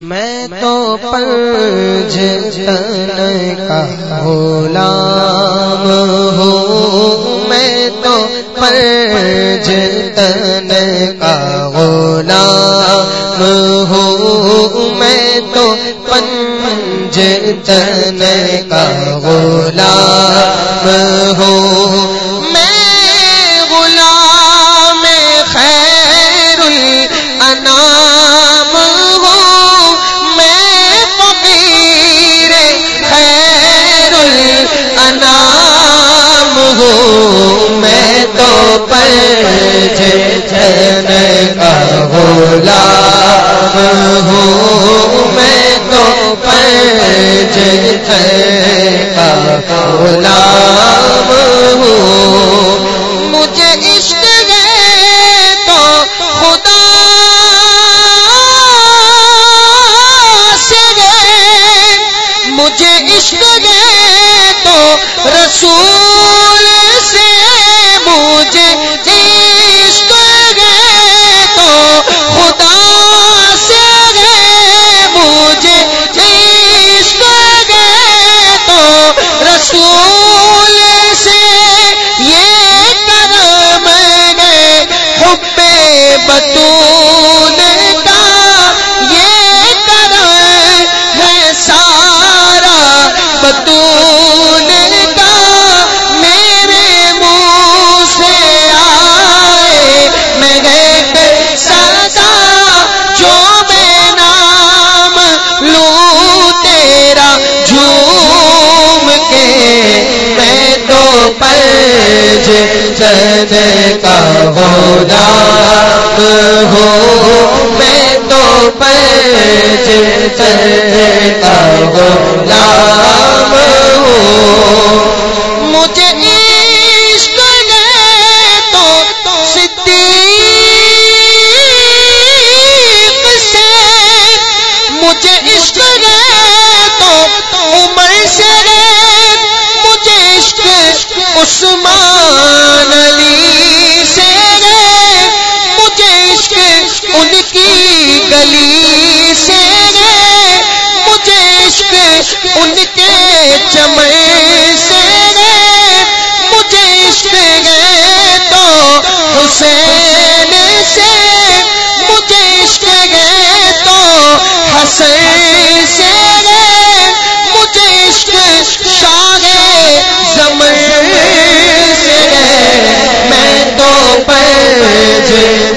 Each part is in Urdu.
میں تو پنج تن کا غلام ہوں۔ میں تو پنج تن کا غلام ہوں۔ میں تو پنج تن کا غلام ہوں۔ ہے کا مجھے چند کا ہونا ہو میں تو مجھے چند کا ہونا ہو۔ ان کے چمے سے مجھے عشق گئے تو حسین سے۔ مجھے عشق گئے تو حسین سے۔ مجھے عشق شاہ سے۔ میں تو پیج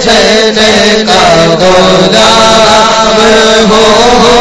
جن کا گولا ہو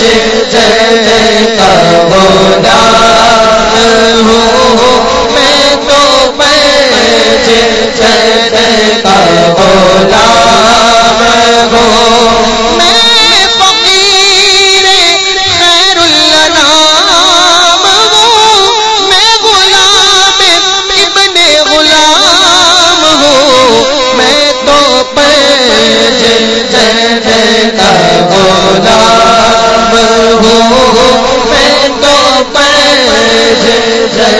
جے جے